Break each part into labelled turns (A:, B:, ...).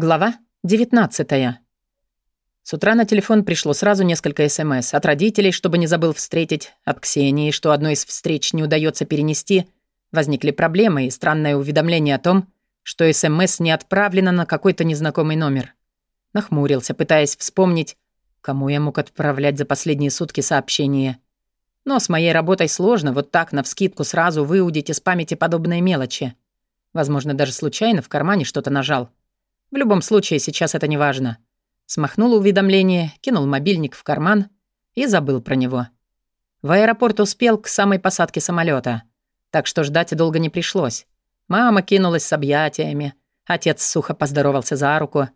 A: Глава 19. С утра на телефон пришло сразу несколько СМС. От родителей, чтобы не забыл встретить, от Ксении, что одной из встреч не удается перенести. Возникли проблемы и странное уведомление о том, что СМС не отправлено на какой-то незнакомый номер. Нахмурился, пытаясь вспомнить, кому я мог отправлять за последние сутки сообщение. Но с моей работой сложно вот так навскидку сразу выудить из памяти подобные мелочи. Возможно, даже случайно в кармане что-то нажал. В любом случае, сейчас это не важно. Смахнул уведомление, кинул мобильник в карман и забыл про него. В аэропорт успел к самой посадке самолета, так что ждать долго не пришлось. Мама кинулась с объятиями. Отец сухо поздоровался за руку.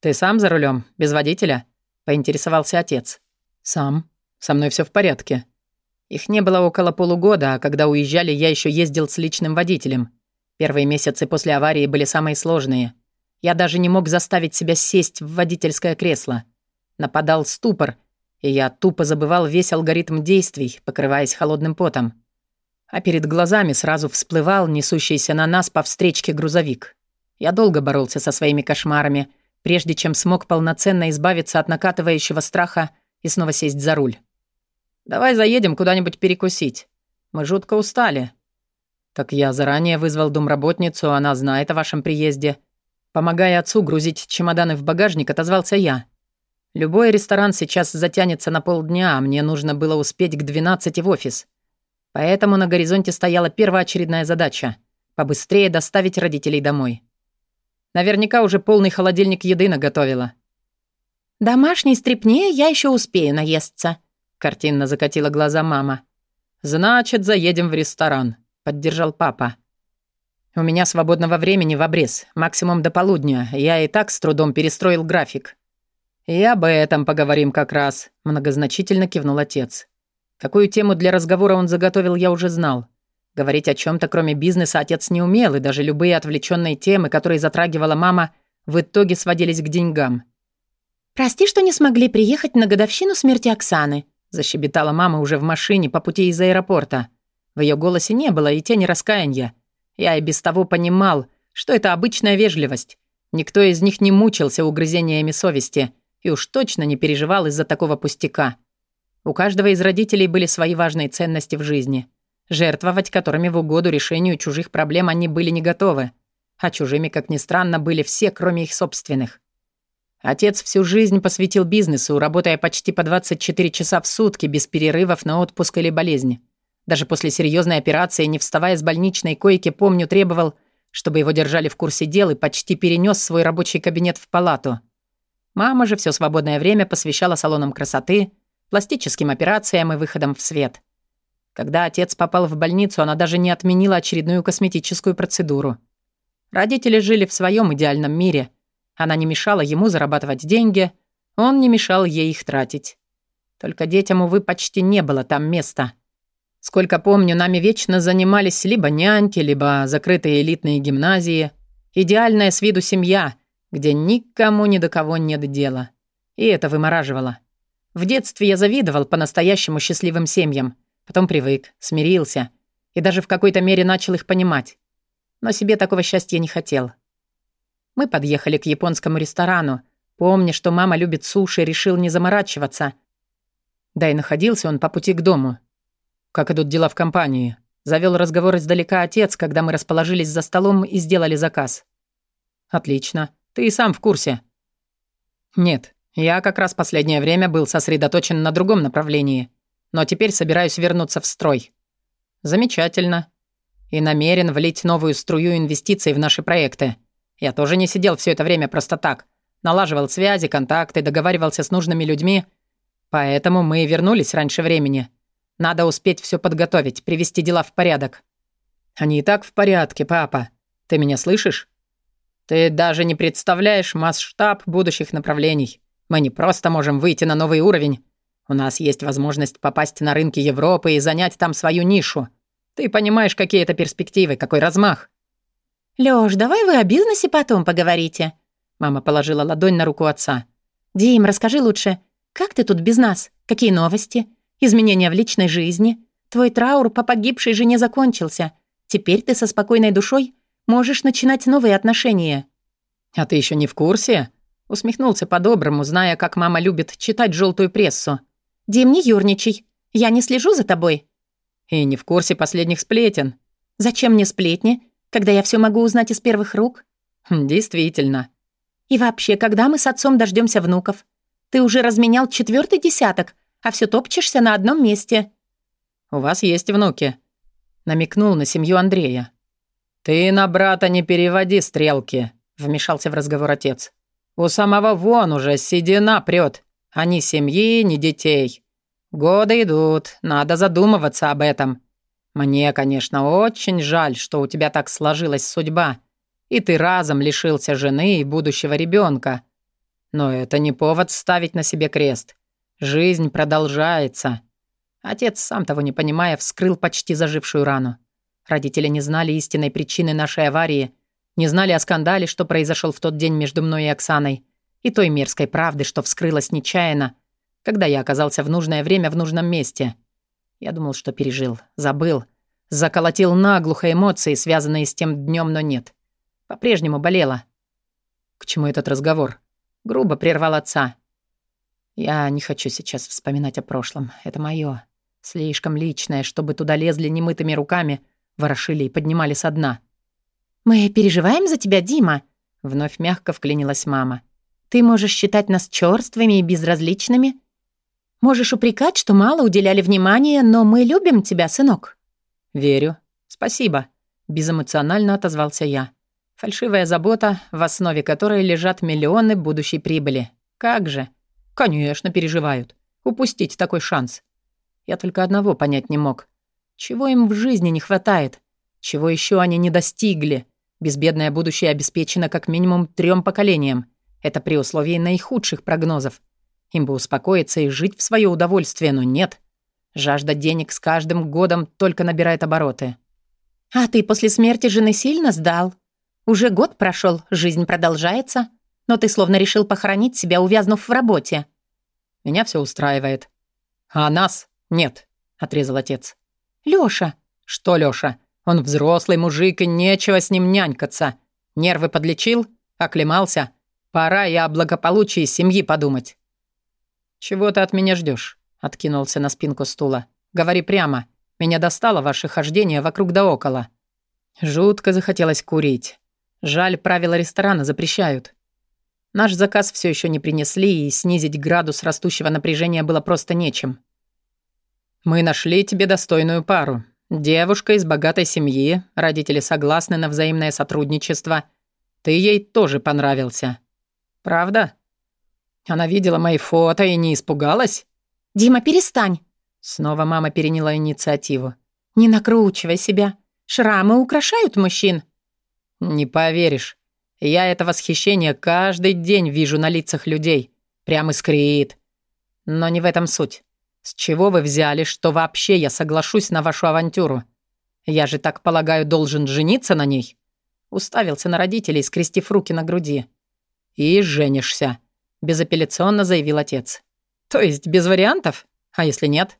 A: «Ты сам за рулем, без водителя?» — поинтересовался отец. «Сам. Со мной все в порядке». Их не было около полугода, а когда уезжали, я еще ездил с личным водителем. Первые месяцы после аварии были самые сложные. Я даже не мог заставить себя сесть в водительское кресло. Нападал ступор, и я тупо забывал весь алгоритм действий, покрываясь холодным потом. А перед глазами сразу всплывал несущийся на нас по встречке грузовик. Я долго боролся со своими кошмарами, прежде чем смог полноценно избавиться от накатывающего страха и снова сесть за руль. «Давай заедем куда-нибудь перекусить. Мы жутко устали». «Так я заранее вызвал домработницу, она знает о вашем приезде», Помогая отцу грузить чемоданы в багажник, отозвался я. Любой ресторан сейчас затянется на полдня, а мне нужно было успеть к 12 в офис. Поэтому на горизонте стояла первоочередная задача — побыстрее доставить родителей домой. Наверняка уже полный холодильник еды наготовила.
B: «Домашней стрипне я еще успею наесться», — картинно закатила глаза мама.
A: «Значит, заедем в ресторан», — поддержал папа. У меня свободного времени в обрез, максимум до полудня. Я и так с трудом перестроил график. И об этом поговорим как раз, многозначительно кивнул отец. Какую тему для разговора он заготовил, я уже знал. Говорить о чем то кроме бизнеса, отец не умел, и даже любые отвлеченные темы, которые затрагивала мама, в итоге сводились к деньгам.
B: «Прости, что не смогли приехать на годовщину смерти Оксаны», защебетала мама уже в машине по пути из аэропорта. В ее голосе не было и тени раскаяния. Я и без того понимал, что это обычная вежливость. Никто из них не мучился угрызениями совести и уж точно не переживал из-за такого пустяка. У каждого из родителей были свои важные ценности в жизни, жертвовать которыми в угоду решению чужих проблем они были не готовы, а чужими, как ни странно, были все, кроме их собственных. Отец всю жизнь посвятил бизнесу, работая почти по 24 часа в сутки без перерывов на отпуск или болезнь. Даже после серьезной операции, не вставая с больничной койки, помню, требовал, чтобы его держали в курсе дел и почти перенес свой рабочий кабинет в палату. Мама же все свободное время посвящала салонам красоты, пластическим операциям и выходам в свет. Когда отец попал в больницу, она даже не отменила очередную косметическую процедуру. Родители жили в своем идеальном мире. Она не мешала ему зарабатывать деньги, он не мешал ей их тратить. Только детям, увы, почти не было там места. Сколько помню, нами вечно занимались либо няньки, либо закрытые элитные гимназии. Идеальная с виду семья, где никому ни до кого нет дела. И это вымораживало. В детстве я завидовал по-настоящему счастливым семьям. Потом привык, смирился. И даже в какой-то мере начал их понимать. Но себе такого счастья не хотел. Мы подъехали к японскому ресторану. Помня, что мама любит суши, решил не заморачиваться. Да и находился он по пути к дому. «Как идут дела в компании?» Завел разговор издалека отец, когда мы расположились за столом и сделали заказ. «Отлично. Ты и сам в курсе». «Нет, я как раз последнее время был сосредоточен на другом направлении, но теперь собираюсь вернуться в строй». «Замечательно. И намерен влить новую струю инвестиций в наши проекты. Я тоже не сидел все это время просто так. Налаживал связи, контакты, договаривался с нужными людьми. Поэтому мы и вернулись раньше времени». Надо успеть все подготовить, привести дела в порядок». «Они и так в порядке, папа. Ты меня слышишь?» «Ты даже не представляешь масштаб будущих направлений. Мы не просто можем выйти на новый уровень. У нас есть возможность попасть на рынки Европы и занять там свою нишу. Ты понимаешь, какие это перспективы, какой размах?» «Лёш, давай вы о бизнесе потом поговорите». Мама положила ладонь на руку отца. «Дим, расскажи лучше, как ты тут без нас? Какие новости? Изменения в личной жизни. Твой траур по погибшей жене закончился. Теперь ты со спокойной душой можешь начинать новые отношения».
A: «А ты еще не в курсе?» Усмехнулся по-доброму, зная, как мама любит читать желтую прессу.
B: «Дим, не юрничай. Я не слежу за тобой».
A: «И не в курсе последних сплетен».
B: «Зачем мне сплетни, когда я все могу узнать из первых рук?»
A: хм, «Действительно».
B: «И вообще, когда мы с отцом дождемся внуков? Ты уже разменял четвертый десяток, а все топчешься на одном месте».
A: «У вас есть внуки», — намекнул на семью Андрея. «Ты на брата не переводи стрелки», — вмешался в разговор отец. «У самого вон уже седина прёт, а ни семьи, ни детей. Годы идут, надо задумываться об этом. Мне, конечно, очень жаль, что у тебя так сложилась судьба, и ты разом лишился жены и будущего ребенка. Но это не повод ставить на себе крест. Жизнь продолжается». Отец, сам того не понимая, вскрыл почти зажившую рану. Родители не знали истинной причины нашей аварии, не знали о скандале, что произошел в тот день между мной и Оксаной, и той мерзкой правды, что вскрылась нечаянно, когда я оказался в нужное время в нужном месте. Я думал, что пережил, забыл, заколотил наглухо эмоции, связанные с тем днем, но нет. По-прежнему болело. К чему этот разговор? Грубо прервал отца. Я не хочу сейчас вспоминать о прошлом. Это моё. Слишком личное, чтобы туда лезли немытыми руками, ворошили и поднимали со дна.
B: «Мы переживаем за тебя, Дима», — вновь мягко вклинилась мама. «Ты можешь считать нас чёрствыми и безразличными. Можешь упрекать, что мало уделяли внимания, но мы любим тебя, сынок».
A: «Верю. Спасибо», — безэмоционально отозвался я. Фальшивая забота, в основе которой лежат миллионы будущей прибыли. Как же? Конечно, переживают. Упустить такой шанс. Я только одного понять не мог. Чего им в жизни не хватает? Чего еще они не достигли? Безбедное будущее обеспечено как минимум трем поколениям. Это при условии наихудших прогнозов. Им бы успокоиться и жить в свое удовольствие, но нет. Жажда денег с каждым годом только набирает обороты.
B: «А ты после смерти жены сильно сдал? Уже год прошел, жизнь продолжается, но ты словно решил похоронить себя, увязнув в работе».
A: «Меня все устраивает. А нас нет», — отрезал отец.
B: «Лёша».
A: «Что Лёша? Он взрослый мужик, и нечего с ним нянькаться. Нервы подлечил? Оклемался? Пора и о благополучии семьи подумать». «Чего ты от меня ждёшь?» — откинулся на спинку стула. «Говори прямо. Меня достало ваше хождение вокруг да около». Жутко захотелось курить. Жаль, правила ресторана запрещают. Наш заказ все еще не принесли, и снизить градус растущего напряжения было просто нечем. «Мы нашли тебе достойную пару. Девушка из богатой семьи, родители согласны на взаимное сотрудничество. Ты ей тоже понравился. Правда?» Она видела мои фото и не испугалась?
B: «Дима, перестань!»
A: Снова мама переняла инициативу.
B: «Не накручивай себя. Шрамы украшают мужчин».
A: «Не поверишь. Я это восхищение каждый день вижу на лицах людей. Прям искрит. Но не в этом суть. С чего вы взяли, что вообще я соглашусь на вашу авантюру? Я же, так полагаю, должен жениться на ней?» Уставился на родителей, скрестив руки на груди. «И женишься», — безапелляционно заявил отец. «То есть без вариантов? А если нет?»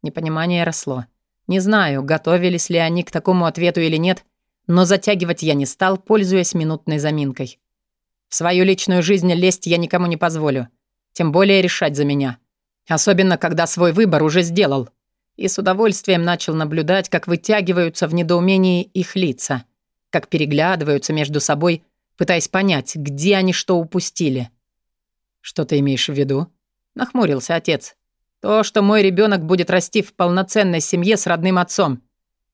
A: Непонимание росло. Не знаю, готовились ли они к такому ответу или нет, но затягивать я не стал, пользуясь минутной заминкой. В свою личную жизнь лезть я никому не позволю. Тем более решать за меня. Особенно, когда свой выбор уже сделал. И с удовольствием начал наблюдать, как вытягиваются в недоумении их лица. Как переглядываются между собой, пытаясь понять, где они что упустили. «Что ты имеешь в виду?» — нахмурился отец. «То, что мой ребенок будет расти в полноценной семье с родным отцом.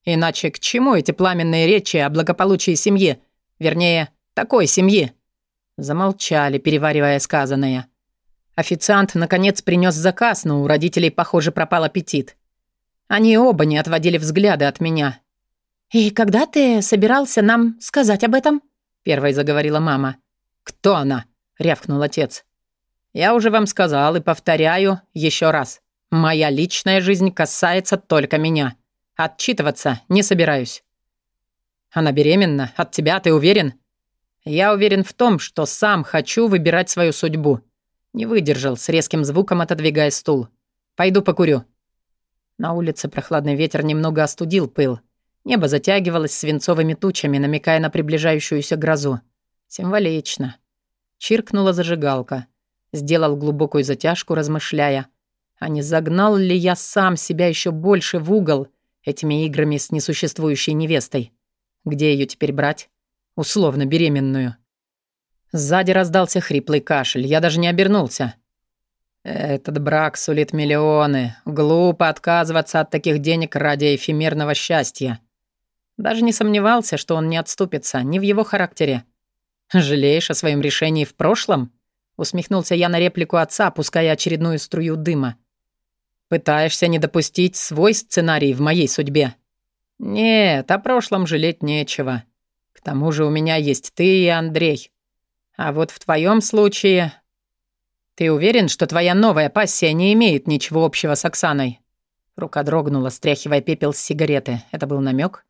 A: Иначе к чему эти пламенные речи о благополучии семьи? Вернее, такой семьи?» Замолчали, переваривая сказанное. Официант, наконец, принес заказ, но у родителей, похоже, пропал аппетит. Они оба не отводили взгляды от меня.
B: «И когда ты собирался нам сказать об этом?»
A: Первой заговорила мама. «Кто она?» — рявкнул отец. «Я уже вам сказал и повторяю еще раз. Моя личная жизнь касается только меня. Отчитываться не собираюсь. Она беременна? От тебя ты уверен? Я уверен в том, что сам хочу выбирать свою судьбу. Не выдержал, с резким звуком отодвигая стул. Пойду покурю. На улице прохладный ветер немного остудил пыл. Небо затягивалось свинцовыми тучами, намекая на приближающуюся грозу. Символично. Чиркнула зажигалка. Сделал глубокую затяжку, размышляя. А не загнал ли я сам себя еще больше в угол этими играми с несуществующей невестой? Где ее теперь брать? Условно беременную. Сзади раздался хриплый кашель. Я даже не обернулся. Этот брак сулит миллионы. Глупо отказываться от таких денег ради эфемерного счастья. Даже не сомневался, что он не отступится, не в его характере. «Жалеешь о своем решении в прошлом?» Усмехнулся я на реплику отца, опуская очередную струю дыма. «Пытаешься не допустить свой сценарий в моей судьбе?» «Нет, о прошлом жалеть нечего. К тому же у меня есть ты и Андрей. А вот в твоем случае... Ты уверен, что твоя новая пассия не имеет ничего общего с Оксаной?» Рука дрогнула, стряхивая пепел с сигареты. Это был намек.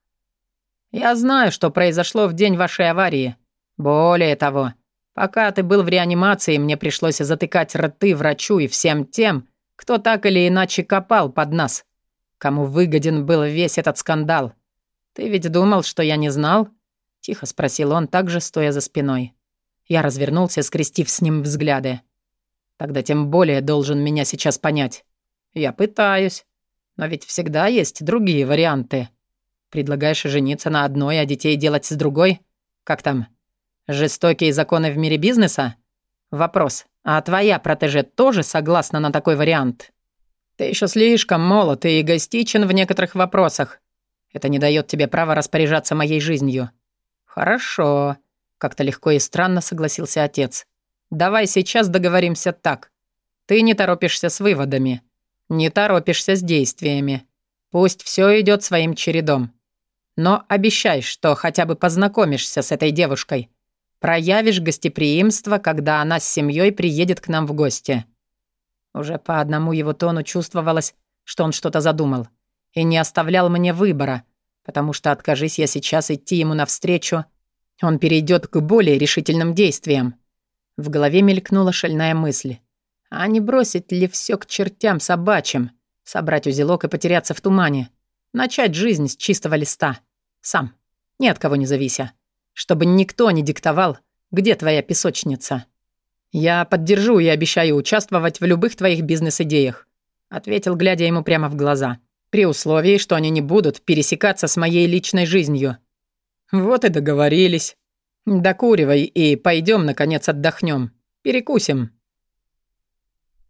A: «Я знаю, что произошло в день вашей аварии. Более того, пока ты был в реанимации, мне пришлось затыкать рты врачу и всем тем, кто так или иначе копал под нас. Кому выгоден был весь этот скандал. Ты ведь думал, что я не знал?» Тихо спросил он, также стоя за спиной. Я развернулся, скрестив с ним взгляды. «Тогда тем более должен меня сейчас понять. Я пытаюсь. Но ведь всегда есть другие варианты. Предлагаешь жениться на одной, а детей делать с другой? Как там? Жестокие законы в мире бизнеса? Вопрос. А твоя протеже тоже согласна на такой вариант? Ты еще слишком молод и эгоистичен в некоторых вопросах. Это не дает тебе права распоряжаться моей жизнью. Хорошо. Как-то легко и странно согласился отец. Давай сейчас договоримся так. Ты не торопишься с выводами. Не торопишься с действиями. Пусть все идет своим чередом. Но обещай, что хотя бы познакомишься с этой девушкой. Проявишь гостеприимство, когда она с семьей приедет к нам в гости». Уже по одному его тону чувствовалось, что он что-то задумал. И не оставлял мне выбора, потому что, откажись я сейчас идти ему навстречу, он перейдет к более решительным действиям. В голове мелькнула шальная мысль. А не бросить ли все к чертям собачьим? Собрать узелок и потеряться в тумане? Начать жизнь с чистого листа? Сам. Ни от кого не завися чтобы никто не диктовал, где твоя песочница. Я поддержу и обещаю участвовать в любых твоих бизнес-идеях», ответил, глядя ему прямо в глаза, при условии, что они не будут пересекаться с моей личной жизнью. Вот и договорились. Докуривай и пойдем наконец отдохнем, перекусим.